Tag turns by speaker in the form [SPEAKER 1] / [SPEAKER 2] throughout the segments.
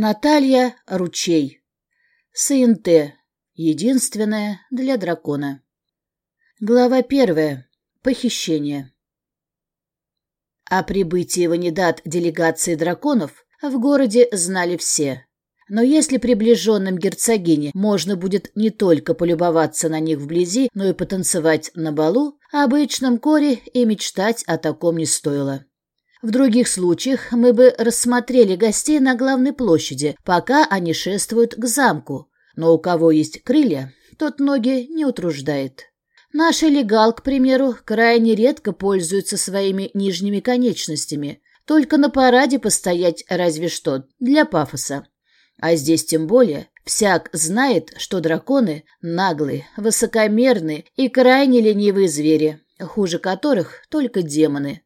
[SPEAKER 1] Наталья Ручей. СНТ. Единственное для дракона. Глава первая. Похищение. О прибытии в Анидат делегации драконов в городе знали все. Но если приближенным герцогине можно будет не только полюбоваться на них вблизи, но и потанцевать на балу, обычном коре и мечтать о таком не стоило. В других случаях мы бы рассмотрели гостей на главной площади, пока они шествуют к замку. Но у кого есть крылья, тот ноги не утруждает. Наш легал, к примеру, крайне редко пользуется своими нижними конечностями. Только на параде постоять разве что, для пафоса. А здесь тем более всяк знает, что драконы наглые, высокомерные и крайне ленивые звери, хуже которых только демоны.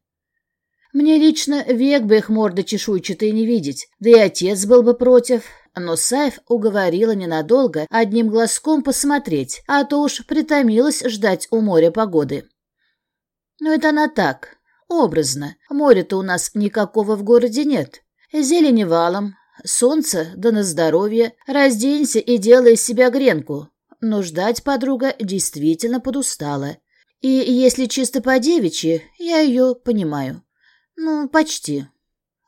[SPEAKER 1] Мне лично век бы их морды чешуйчатые не видеть, да и отец был бы против. Но Сайф уговорила ненадолго одним глазком посмотреть, а то уж притомилась ждать у моря погоды. Но это она так, образно. Моря-то у нас никакого в городе нет. Зелени валом, солнце да на здоровье, разденься и делай из себя гренку. Но ждать подруга действительно подустала. И если чисто по девичьи, я ее понимаю. Ну, почти.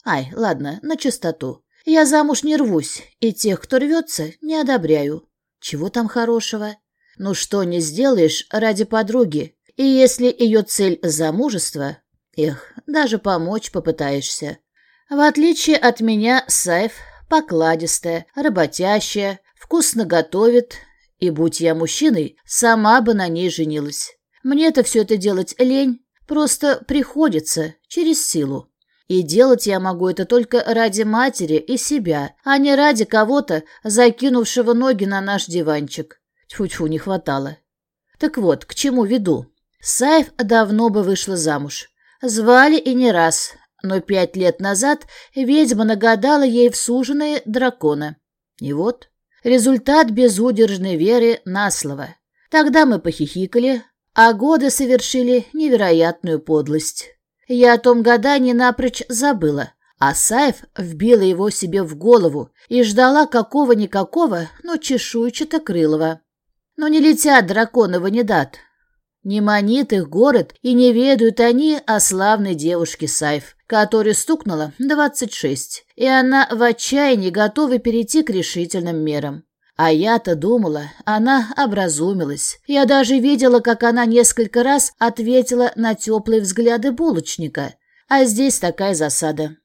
[SPEAKER 1] Ай, ладно, на чистоту. Я замуж не рвусь, и тех, кто рвется, не одобряю. Чего там хорошего? Ну что не сделаешь ради подруги? И если ее цель — замужество, эх, даже помочь попытаешься. В отличие от меня, Сайф покладистая, работящая, вкусно готовит, и, будь я мужчиной, сама бы на ней женилась. Мне-то все это делать лень, Просто приходится, через силу. И делать я могу это только ради матери и себя, а не ради кого-то, закинувшего ноги на наш диванчик. Тьфу-тьфу, не хватало. Так вот, к чему веду. Саев давно бы вышла замуж. Звали и не раз, но пять лет назад ведьма нагадала ей в суженые дракона. И вот результат безудержной веры на слово. Тогда мы похихикали, а годы совершили невероятную подлость. Я о том гадании напрочь забыла, а Саев вбила его себе в голову и ждала какого-никакого, но чешуйчато-крылого. Но не летят драконы в Анидат. Не манит их город, и не ведают они о славной девушке Сайф, которой стукнуло двадцать шесть, и она в отчаянии готова перейти к решительным мерам. А я-то думала, она образумилась. Я даже видела, как она несколько раз ответила на теплые взгляды булочника. А здесь такая засада.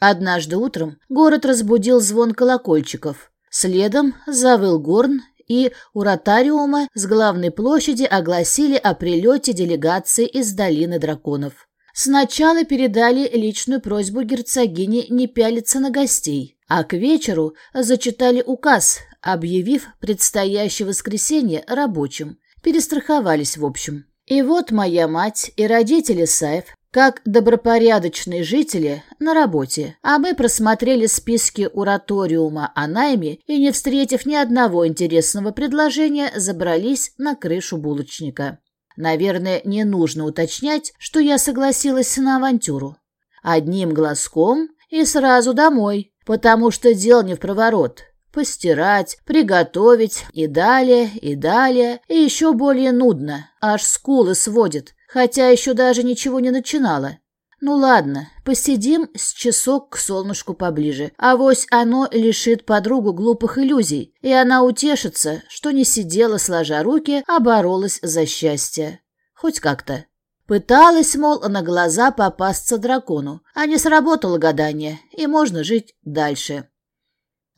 [SPEAKER 1] Однажды утром город разбудил звон колокольчиков. Следом завыл горн, и у ротариума с главной площади огласили о прилете делегации из Долины Драконов. Сначала передали личную просьбу герцогине не пялиться на гостей, а к вечеру зачитали указ, объявив предстоящее воскресенье рабочим. Перестраховались в общем. И вот моя мать и родители Саев, как добропорядочные жители, на работе, а мы просмотрели списки ураториума о найме и, не встретив ни одного интересного предложения, забрались на крышу булочника. Наверное, не нужно уточнять, что я согласилась на авантюру. Одним глазком и сразу домой, потому что дел не в проворот постирать, приготовить и далее, и далее, и еще более нудно, аж скулы сводит, хотя еще даже ничего не начинала. Ну ладно, посидим с часок к солнышку поближе, а вось оно лишит подругу глупых иллюзий, и она утешится, что не сидела сложа руки, а боролась за счастье. Хоть как-то. Пыталась, мол, на глаза попасться дракону, а не сработало гадание, и можно жить дальше.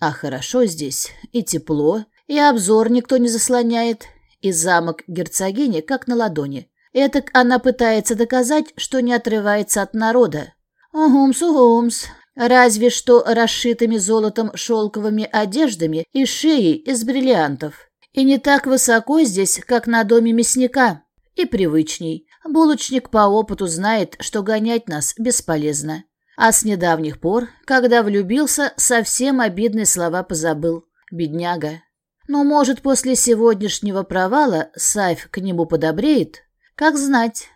[SPEAKER 1] А хорошо здесь, и тепло, и обзор никто не заслоняет, и замок герцогини как на ладони. Этак она пытается доказать, что не отрывается от народа. Угумс-угумс, разве что расшитыми золотом шелковыми одеждами и шеей из бриллиантов. И не так высоко здесь, как на доме мясника. И привычней. Булочник по опыту знает, что гонять нас бесполезно. А с недавних пор, когда влюбился, совсем обидные слова позабыл. Бедняга. Но, может, после сегодняшнего провала Сайф к нему подобреет? Как знать.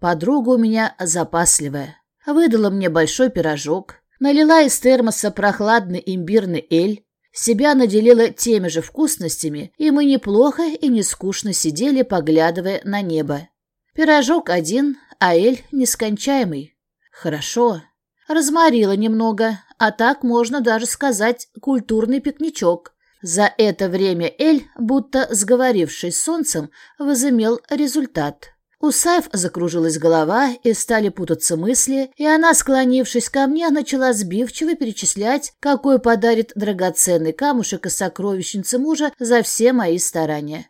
[SPEAKER 1] Подруга у меня запасливая. Выдала мне большой пирожок, налила из термоса прохладный имбирный эль, себя наделила теми же вкусностями, и мы неплохо и не скучно сидели, поглядывая на небо. Пирожок один, а эль нескончаемый. Хорошо. Разморила немного, а так можно даже сказать культурный пикничок. За это время Эль, будто сговорившись с солнцем, возымел результат. У Саев закружилась голова, и стали путаться мысли, и она, склонившись ко мне, начала сбивчиво перечислять, какой подарит драгоценный камушек из сокровищницы мужа за все мои старания.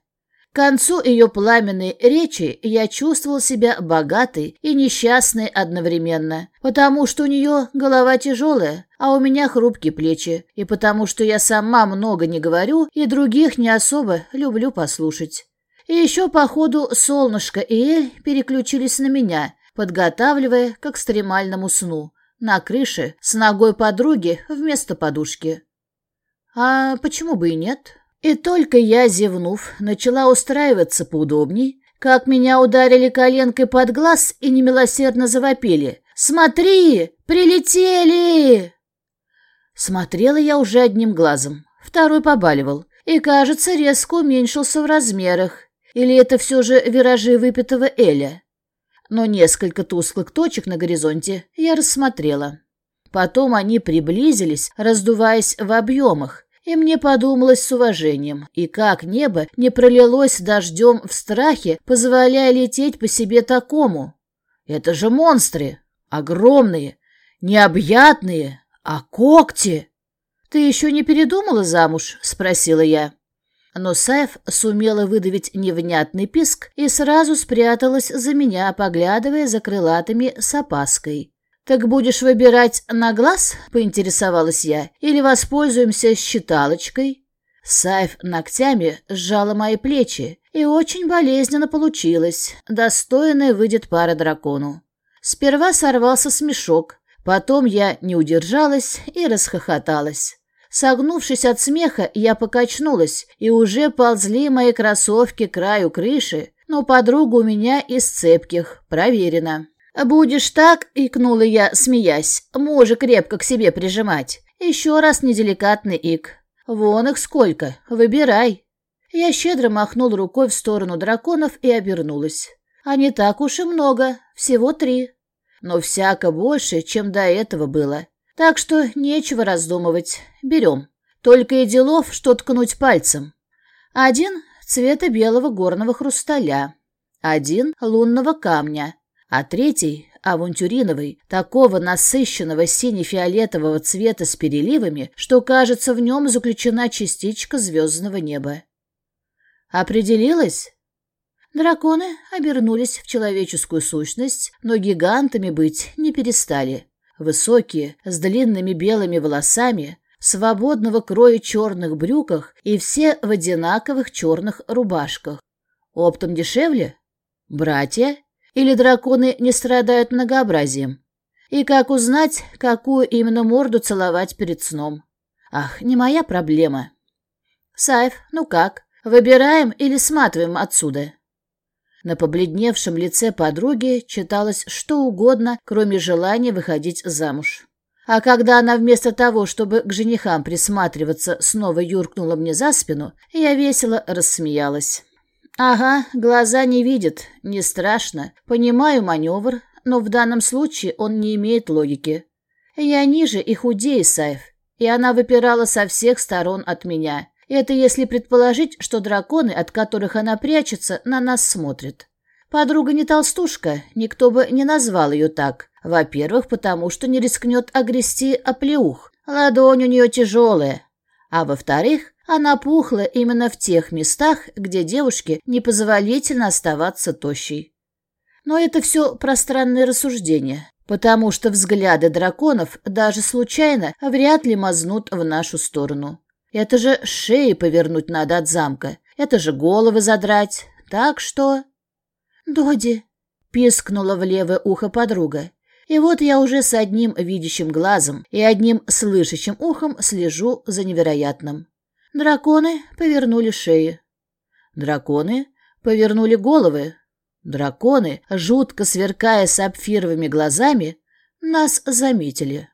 [SPEAKER 1] К концу ее пламенной речи я чувствовал себя богатой и несчастной одновременно, потому что у нее голова тяжелая, а у меня хрупкие плечи, и потому что я сама много не говорю и других не особо люблю послушать. И еще, походу, солнышко и Эль переключились на меня, подготавливая к экстремальному сну. На крыше, с ногой подруги вместо подушки. А почему бы и нет? И только я, зевнув, начала устраиваться поудобней, как меня ударили коленкой под глаз и немилосердно завопили. «Смотри! Прилетели!» Смотрела я уже одним глазом, второй побаливал, и, кажется, резко уменьшился в размерах. Или это все же виражи выпитого Эля? Но несколько тусклых точек на горизонте я рассмотрела. Потом они приблизились, раздуваясь в объемах, и мне подумалось с уважением, и как небо не пролилось дождем в страхе, позволяя лететь по себе такому. Это же монстры, огромные, необъятные, а когти. «Ты еще не передумала замуж?» — спросила я. Но Саев сумела выдавить невнятный писк и сразу спряталась за меня, поглядывая за крылатыми с опаской. «Так будешь выбирать на глаз?» — поинтересовалась я. «Или воспользуемся считалочкой?» Саев ногтями сжала мои плечи, и очень болезненно получилось. Достойная выйдет пара дракону. Сперва сорвался смешок, потом я не удержалась и расхохоталась. Согнувшись от смеха, я покачнулась, и уже ползли мои кроссовки к краю крыши, но подруга у меня из цепких, проверено. «Будешь так?» — икнула я, смеясь. «Мужа крепко к себе прижимать. Еще раз неделикатный ик. Вон их сколько. Выбирай». Я щедро махнул рукой в сторону драконов и обернулась. А не так уж и много, всего три. Но всяко больше, чем до этого было. Так что нечего раздумывать. Берем. Только и делов, что ткнуть пальцем. Один — цвета белого горного хрусталя. Один — лунного камня. А третий — авантюриновый, такого насыщенного сине-фиолетового цвета с переливами, что, кажется, в нем заключена частичка звездного неба. Определилась? Драконы обернулись в человеческую сущность, но гигантами быть не перестали высокие, с длинными белыми волосами, свободного кроя черных брюках и все в одинаковых черных рубашках. Оптом дешевле? Братья? Или драконы не страдают многообразием? И как узнать, какую именно морду целовать перед сном? Ах, не моя проблема. Сайф, ну как, выбираем или сматываем отсюда? На побледневшем лице подруги читалось что угодно, кроме желания выходить замуж. А когда она вместо того, чтобы к женихам присматриваться, снова юркнула мне за спину, я весело рассмеялась. «Ага, глаза не видят, не страшно. Понимаю маневр, но в данном случае он не имеет логики. Я ниже и худее Сайф, и она выпирала со всех сторон от меня. Это если предположить, что драконы, от которых она прячется, на нас смотрят. Подруга не толстушка, никто бы не назвал ее так. Во-первых, потому что не рискнет огрести оплеух. Ладонь у нее тяжелая. А во-вторых, она пухла именно в тех местах, где девушке непозволительно оставаться тощей. Но это все пространные рассуждения, потому что взгляды драконов даже случайно вряд ли мазнут в нашу сторону. Это же шеи повернуть надо от замка. Это же головы задрать. Так что... «Доди!» — пискнула в левое ухо подруга. И вот я уже с одним видящим глазом и одним слышащим ухом слежу за невероятным. Драконы повернули шеи. Драконы повернули головы. Драконы, жутко сверкая сапфировыми глазами, нас заметили.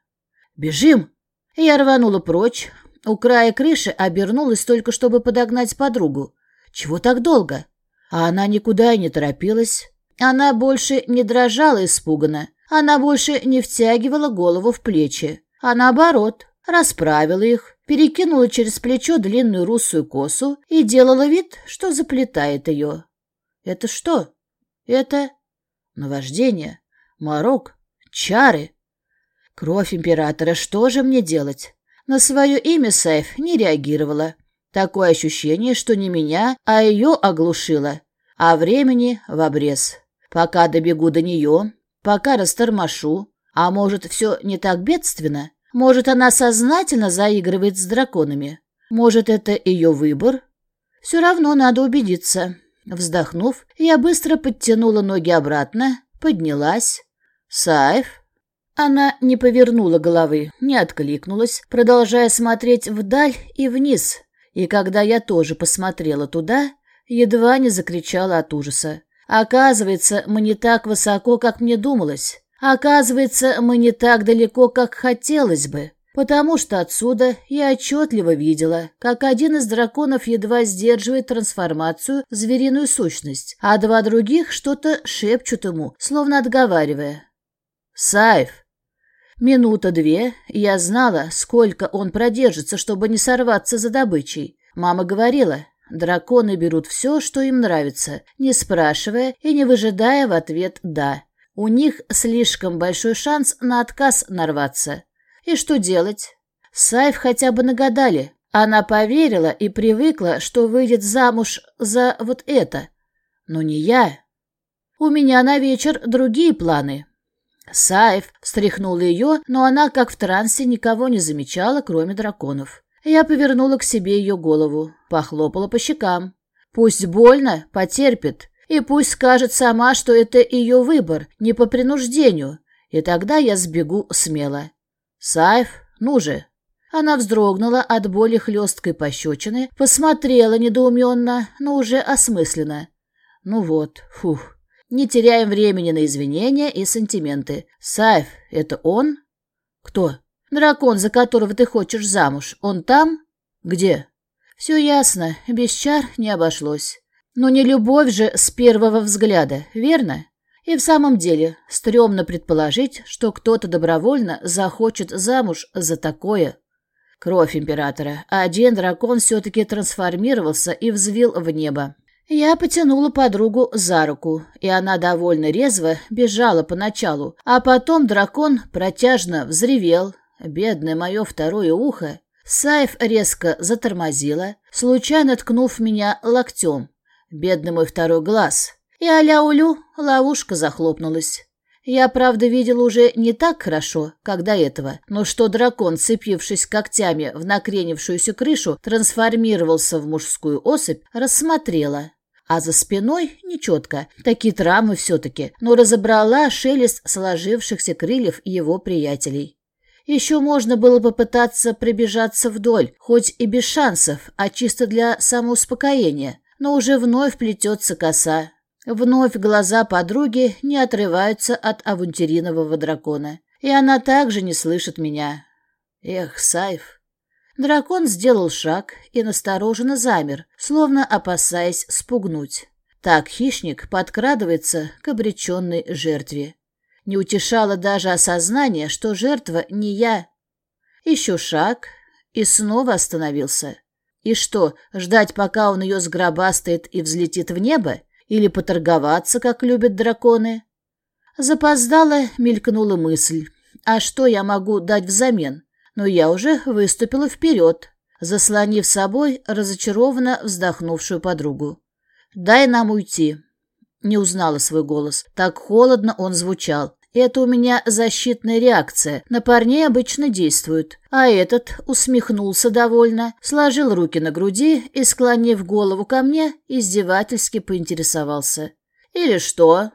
[SPEAKER 1] «Бежим!» Я рванула прочь. У края крыши обернулась только, чтобы подогнать подругу. «Чего так долго?» А она никуда и не торопилась. Она больше не дрожала испуганно. Она больше не втягивала голову в плечи, а наоборот, расправила их, перекинула через плечо длинную русую косу и делала вид, что заплетает ее. Это что? Это наваждение, морок, чары. Кровь императора, что же мне делать? На свое имя Сайф не реагировала. Такое ощущение, что не меня, а ее оглушило. А времени в обрез. Пока добегу до нее, пока растормошу. А может, все не так бедственно? Может, она сознательно заигрывает с драконами? Может, это ее выбор? Все равно надо убедиться. Вздохнув, я быстро подтянула ноги обратно, поднялась. «Сайф?» Она не повернула головы, не откликнулась, продолжая смотреть вдаль и вниз. И когда я тоже посмотрела туда, едва не закричала от ужаса. Оказывается, мы не так высоко, как мне думалось. Оказывается, мы не так далеко, как хотелось бы. Потому что отсюда я отчетливо видела, как один из драконов едва сдерживает трансформацию в звериную сущность, а два других что-то шепчут ему, словно отговаривая. «Сайф!» Минута-две, я знала, сколько он продержится, чтобы не сорваться за добычей. Мама говорила, Драконы берут все, что им нравится, не спрашивая и не выжидая в ответ «да». У них слишком большой шанс на отказ нарваться. И что делать? Сайф хотя бы нагадали. Она поверила и привыкла, что выйдет замуж за вот это. Но не я. У меня на вечер другие планы. Сайф встряхнул ее, но она, как в трансе, никого не замечала, кроме драконов. Я повернула к себе ее голову, похлопала по щекам. Пусть больно, потерпит, и пусть скажет сама, что это ее выбор, не по принуждению, и тогда я сбегу смело. «Сайф, ну же!» Она вздрогнула от боли хлесткой пощечины, посмотрела недоуменно, но уже осмысленно. «Ну вот, фух, не теряем времени на извинения и сантименты. Сайф, это он?» «Кто?» Дракон, за которого ты хочешь замуж, он там? Где? Все ясно, без чар не обошлось. Но не любовь же с первого взгляда, верно? И в самом деле, стрёмно предположить, что кто-то добровольно захочет замуж за такое. Кровь императора. Один дракон все-таки трансформировался и взвил в небо. Я потянула подругу за руку, и она довольно резво бежала поначалу, а потом дракон протяжно взревел, Бедное мое второе ухо. Сайф резко затормозила, случайно ткнув меня локтем. Бедный мой второй глаз. И аля-улю, ловушка захлопнулась. Я, правда, видела уже не так хорошо, как до этого, но что дракон, цепившись когтями в накренившуюся крышу, трансформировался в мужскую особь, рассмотрела. А за спиной нечетко, такие травмы все-таки, но разобрала шелест сложившихся крыльев его приятелей. Еще можно было попытаться пробежаться вдоль, хоть и без шансов, а чисто для самоуспокоения, но уже вновь плетется коса. Вновь глаза подруги не отрываются от авантюринового дракона, и она также не слышит меня. Эх, Сайф. Дракон сделал шаг и настороженно замер, словно опасаясь спугнуть. Так хищник подкрадывается к обреченной жертве. Не утешало даже осознание, что жертва не я. Еще шаг и снова остановился. И что, ждать, пока он ее сгробастает и взлетит в небо? Или поторговаться, как любят драконы? Запоздала мелькнула мысль. А что я могу дать взамен? Но я уже выступила вперед, заслонив собой разочарованно вздохнувшую подругу. «Дай нам уйти». Не узнала свой голос. Так холодно он звучал. Это у меня защитная реакция. На парней обычно действует. А этот усмехнулся довольно, сложил руки на груди и, склонив голову ко мне, издевательски поинтересовался. «Или что?»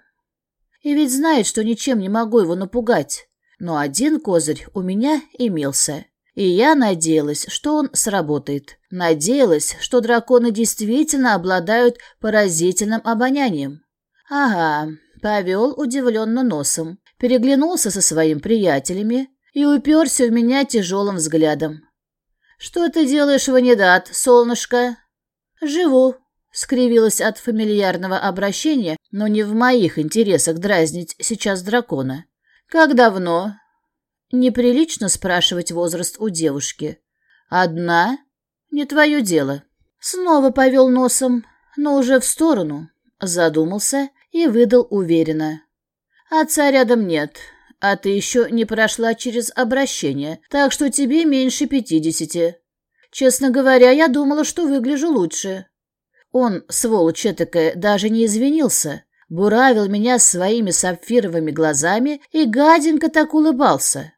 [SPEAKER 1] И ведь знает, что ничем не могу его напугать. Но один козырь у меня имелся. И я надеялась, что он сработает. Надеялась, что драконы действительно обладают поразительным обонянием. Ага, повел удивленно носом переглянулся со своими приятелями, и уперся в меня тяжелым взглядом. «Что ты делаешь, Ванидат, солнышко?» «Живу», — скривилась от фамильярного обращения, но не в моих интересах дразнить сейчас дракона. «Как давно?» «Неприлично спрашивать возраст у девушки». «Одна? Не твое дело». Снова повел носом, но уже в сторону, задумался и выдал уверенно. «Отца рядом нет, а ты еще не прошла через обращение, так что тебе меньше пятидесяти. Честно говоря, я думала, что выгляжу лучше». Он, сволочь такая, даже не извинился, буравил меня своими сапфировыми глазами и гаденько так улыбался.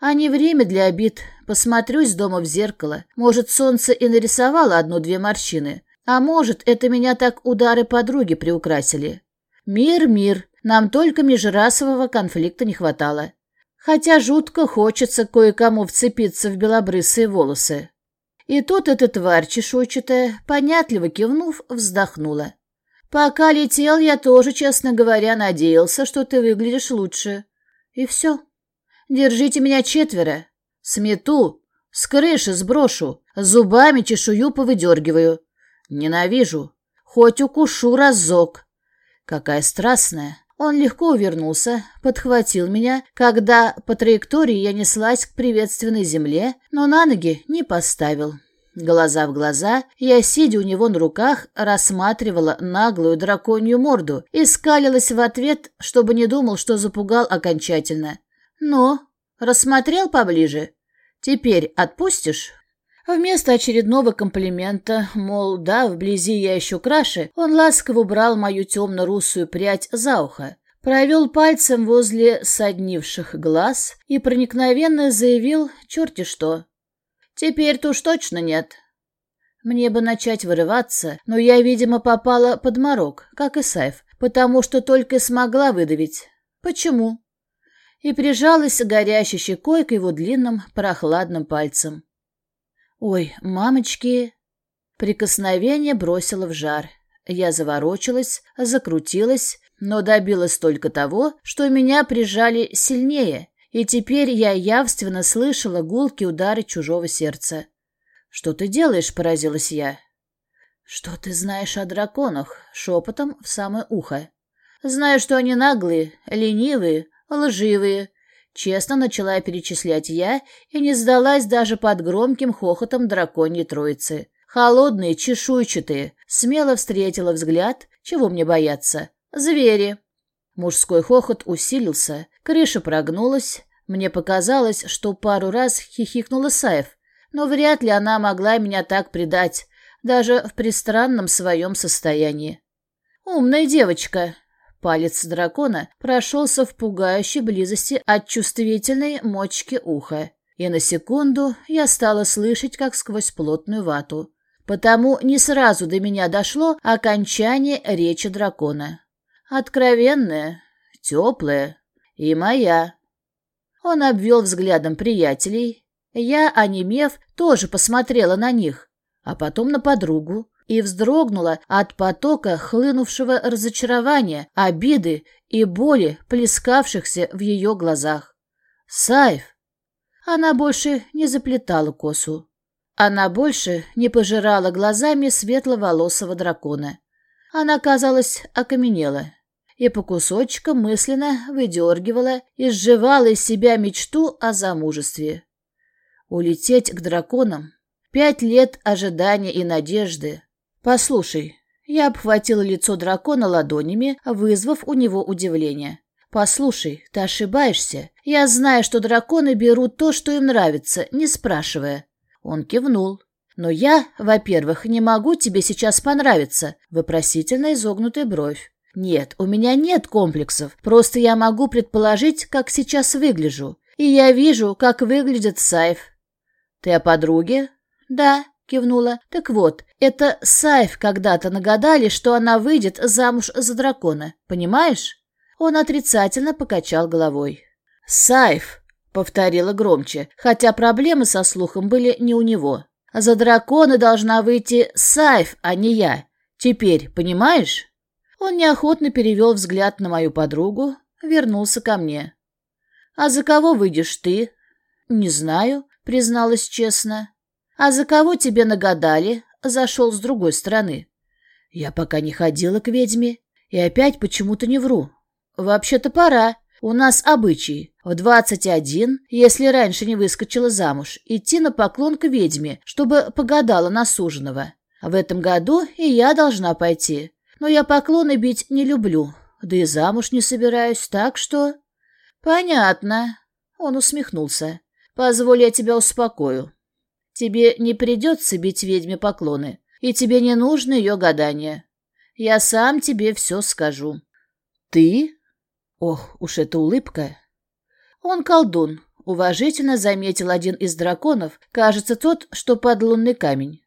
[SPEAKER 1] А не время для обид. Посмотрюсь дома в зеркало. Может, солнце и нарисовало одну-две морщины. А может, это меня так удары подруги приукрасили. Мир, мир. Нам только межрасового конфликта не хватало. Хотя жутко хочется кое-кому вцепиться в белобрысые волосы. И тут эта тварь чешуйчатая, понятливо кивнув, вздохнула. «Пока летел, я тоже, честно говоря, надеялся, что ты выглядишь лучше. И все. Держите меня четверо. Смету, с крыши сброшу, зубами чешую повыдергиваю. Ненавижу. Хоть укушу разок. Какая страстная. Он легко увернулся, подхватил меня, когда по траектории я неслась к приветственной земле, но на ноги не поставил. Глаза в глаза, я, сидя у него на руках, рассматривала наглую драконью морду и скалилась в ответ, чтобы не думал, что запугал окончательно. «Ну, рассмотрел поближе? Теперь отпустишь?» Вместо очередного комплимента, мол, да, вблизи я еще краше, он ласково убрал мою темно-русую прядь за ухо, провел пальцем возле соднивших глаз и проникновенно заявил черти что. «Теперь-то уж точно нет». Мне бы начать вырываться, но я, видимо, попала под морок, как и Сайф, потому что только смогла выдавить. Почему? И прижалась горящей щекой к его длинным прохладным пальцам. «Ой, мамочки!» Прикосновение бросило в жар. Я заворочилась, закрутилась, но добилась только того, что меня прижали сильнее, и теперь я явственно слышала гулкие удары чужого сердца. «Что ты делаешь?» — поразилась я. «Что ты знаешь о драконах?» — шепотом в самое ухо. «Знаю, что они наглые, ленивые, лживые, Честно начала перечислять я и не сдалась даже под громким хохотом драконьей троицы. Холодные, чешуйчатые, смело встретила взгляд, чего мне бояться. Звери. Мужской хохот усилился, крыша прогнулась. Мне показалось, что пару раз хихикнула Саев, но вряд ли она могла меня так предать, даже в пристранном своем состоянии. «Умная девочка», Палец дракона прошелся в пугающей близости от чувствительной мочки уха, и на секунду я стала слышать, как сквозь плотную вату. Потому не сразу до меня дошло окончание речи дракона. Откровенная, теплая и моя. Он обвел взглядом приятелей. Я, онемев, тоже посмотрела на них, а потом на подругу и вздрогнула от потока хлынувшего разочарования, обиды и боли, плескавшихся в ее глазах. «Сайф!» Она больше не заплетала косу. Она больше не пожирала глазами светловолосого дракона. Она, казалось, окаменела и по кусочкам мысленно выдергивала и сживала из себя мечту о замужестве. Улететь к драконам, пять лет ожидания и надежды, «Послушай». Я обхватила лицо дракона ладонями, вызвав у него удивление. «Послушай, ты ошибаешься. Я знаю, что драконы берут то, что им нравится, не спрашивая». Он кивнул. «Но я, во-первых, не могу тебе сейчас понравиться», — вопросительно изогнутая бровь. «Нет, у меня нет комплексов, просто я могу предположить, как сейчас выгляжу. И я вижу, как выглядит Сайф». «Ты о подруге?» «Да», кивнула. Так вот, это Сайф когда-то нагадали, что она выйдет замуж за дракона. Понимаешь? Он отрицательно покачал головой. Сайф, повторила громче, хотя проблемы со слухом были не у него. За дракона должна выйти Сайф, а не я. Теперь, понимаешь? Он неохотно перевел взгляд на мою подругу, вернулся ко мне. «А за кого выйдешь ты?» Не знаю, призналась честно. А за кого тебе нагадали? Зашел с другой стороны. Я пока не ходила к ведьме. И опять почему-то не вру. Вообще-то пора. У нас обычай. В двадцать один, если раньше не выскочила замуж, идти на поклон к ведьме, чтобы погадала на суженого. В этом году и я должна пойти. Но я поклоны бить не люблю, да и замуж не собираюсь, так что... Понятно. Он усмехнулся. Позволь, я тебя успокою. Тебе не придется бить ведьме поклоны, и тебе не нужно ее гадание. Я сам тебе все скажу. Ты? Ох, уж эта улыбка. Он колдун, уважительно заметил один из драконов, кажется, тот, что под лунный камень.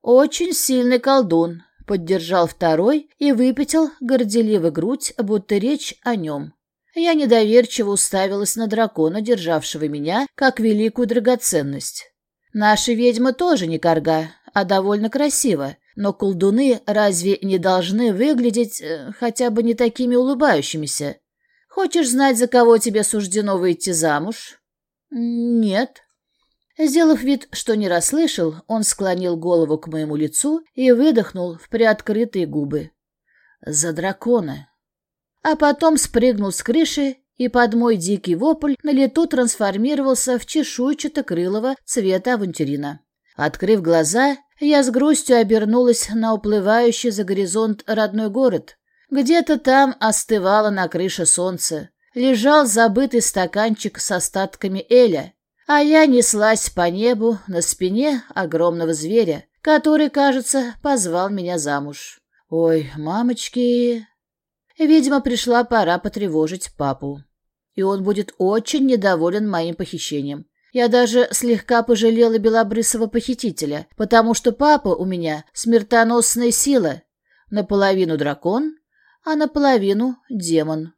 [SPEAKER 1] Очень сильный колдун, поддержал второй и выпятил горделиво грудь, будто речь о нем. Я недоверчиво уставилась на дракона, державшего меня, как великую драгоценность. Наша ведьма тоже не корга, а довольно красиво, но колдуны разве не должны выглядеть э, хотя бы не такими улыбающимися? Хочешь знать, за кого тебе суждено выйти замуж? Нет. Сделав вид, что не расслышал, он склонил голову к моему лицу и выдохнул в приоткрытые губы. За дракона. А потом спрыгнул с крыши и под мой дикий вопль на лету трансформировался в чешуйчато-крылого цвета авантюрина. Открыв глаза, я с грустью обернулась на уплывающий за горизонт родной город. Где-то там остывало на крыше солнце. Лежал забытый стаканчик с остатками Эля, а я неслась по небу на спине огромного зверя, который, кажется, позвал меня замуж. Ой, мамочки... Видимо, пришла пора потревожить папу. И он будет очень недоволен моим похищением. Я даже слегка пожалела белобрысого похитителя, потому что папа у меня смертоносная сила. Наполовину дракон, а наполовину демон.